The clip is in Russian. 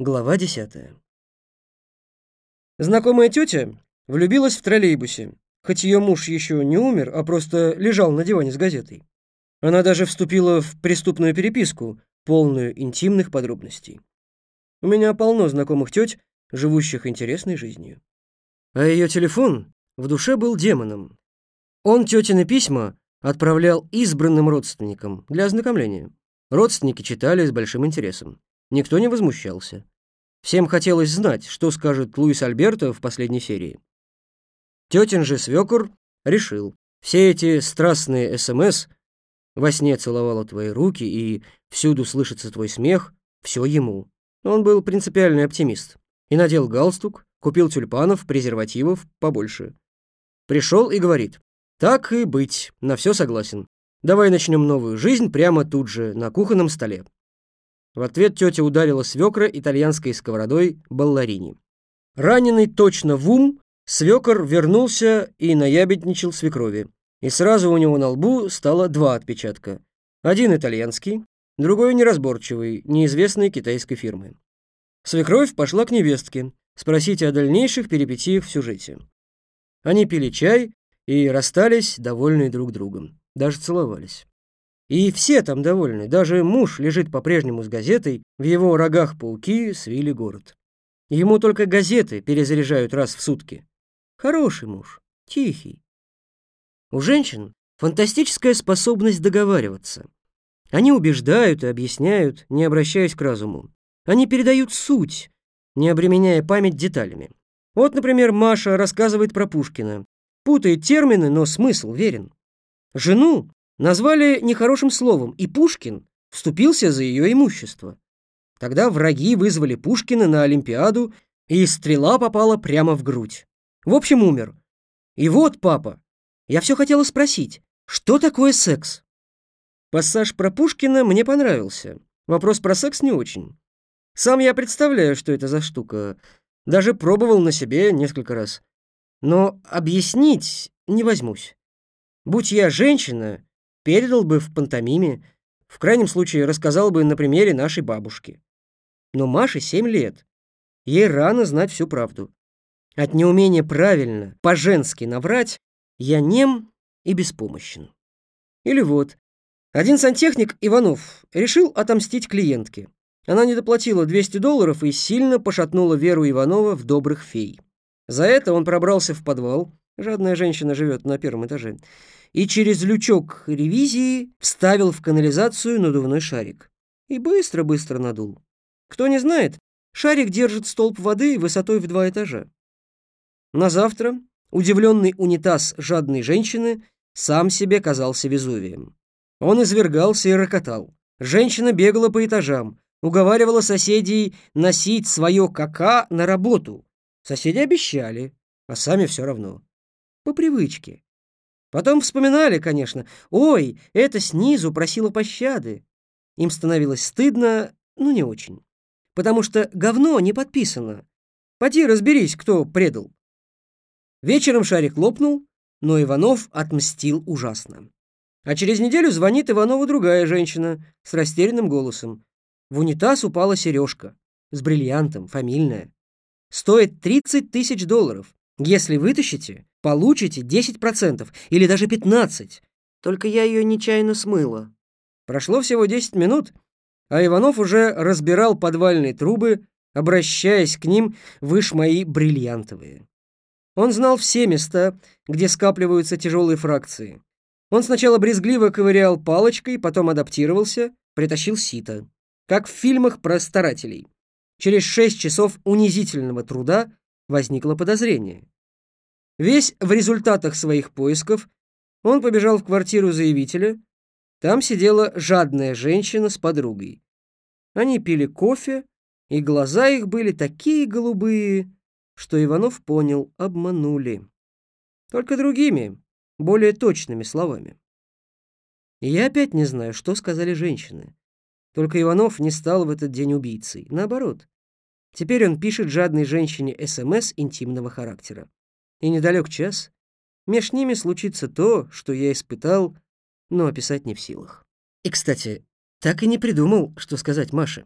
Глава 10. Знакомая тетя влюбилась в троллейбусе, хоть ее муж еще не умер, а просто лежал на диване с газетой. Она даже вступила в преступную переписку, полную интимных подробностей. У меня полно знакомых теть, живущих интересной жизнью. А ее телефон в душе был демоном. Он тетины письма отправлял избранным родственникам для ознакомления. Родственники читали с большим интересом. Никто не возмущался. Всем хотелось знать, что скажет Луис Альберто в последней серии. Тетин же свекор решил, все эти страстные СМС «Во сне целовала твои руки» и «Всюду слышится твой смех» — все ему. Он был принципиальный оптимист и надел галстук, купил тюльпанов, презервативов побольше. Пришел и говорит, «Так и быть, на все согласен. Давай начнем новую жизнь прямо тут же, на кухонном столе. В ответ тетя ударила свекра итальянской сковородой балларини. Раненый точно в ум, свекор вернулся и наябедничал свекрови. И сразу у него на лбу стало два отпечатка. Один итальянский, другой неразборчивый, неизвестной китайской фирмы. Свекровь пошла к невестке, спросить о дальнейших перипетиях в сюжете. Они пили чай и расстались, довольные друг другом. Даже целовались. И все там довольны, даже муж лежит по-прежнему с газетой, в его рогах пауки свили город. Ему только газеты перезаряжают раз в сутки. Хороший муж, тихий. У женщин фантастическая способность договариваться. Они убеждают и объясняют, не обращаясь к разуму. Они передают суть, не обременяя память деталями. Вот, например, Маша рассказывает про Пушкина. Путает термины, но смысл верен. Жену Назвали нехорошим словом, и Пушкин вступился за ее имущество. Тогда враги вызвали Пушкина на Олимпиаду, и стрела попала прямо в грудь. В общем, умер. И вот, папа, я все хотела спросить, что такое секс? Пассаж про Пушкина мне понравился. Вопрос про секс не очень. Сам я представляю, что это за штука. Даже пробовал на себе несколько раз. Но объяснить не возьмусь. Будь я женщина, передал бы в пантомиме, в крайнем случае рассказал бы на примере нашей бабушки. Но Маше семь лет. Ей рано знать всю правду. От неумения правильно, по-женски наврать, я нем и беспомощен. Или вот, один сантехник Иванов решил отомстить клиентке. Она не доплатила 200 долларов и сильно пошатнула веру Иванова в добрых фей. За это он пробрался в подвал, жадная женщина живет на первом этаже, и через лючок ревизии вставил в канализацию надувной шарик. И быстро-быстро надул. Кто не знает, шарик держит столб воды высотой в два этажа. На завтра удивленный унитаз жадной женщины сам себе казался Везувием. Он извергался и рокотал. Женщина бегала по этажам, уговаривала соседей носить свое кака на работу. Соседи обещали, а сами все равно. По привычке. Потом вспоминали, конечно. Ой, это снизу просила пощады. Им становилось стыдно, ну не очень. Потому что говно не подписано. Поди разберись, кто предал. Вечером шарик лопнул, но Иванов отмстил ужасно. А через неделю звонит Иванову другая женщина с растерянным голосом. В унитаз упала сережка с бриллиантом, фамильная. Стоит 30 тысяч долларов. Если вытащите, получите 10% или даже 15%. Только я ее нечаянно смыла. Прошло всего 10 минут, а Иванов уже разбирал подвальные трубы, обращаясь к ним «Вы ж мои бриллиантовые». Он знал все места, где скапливаются тяжелые фракции. Он сначала брезгливо ковырял палочкой, потом адаптировался, притащил сито. Как в фильмах про старателей. Через шесть часов унизительного труда возникло подозрение. Весь в результатах своих поисков он побежал в квартиру заявителя. Там сидела жадная женщина с подругой. Они пили кофе, и глаза их были такие голубые, что Иванов понял, обманули. Только другими, более точными словами. И я опять не знаю, что сказали женщины. Только Иванов не стал в этот день убийцей. Наоборот. Теперь он пишет жадной женщине СМС интимного характера. И недалек час, меж ними случится то, что я испытал, но описать не в силах. И, кстати, так и не придумал, что сказать Маше.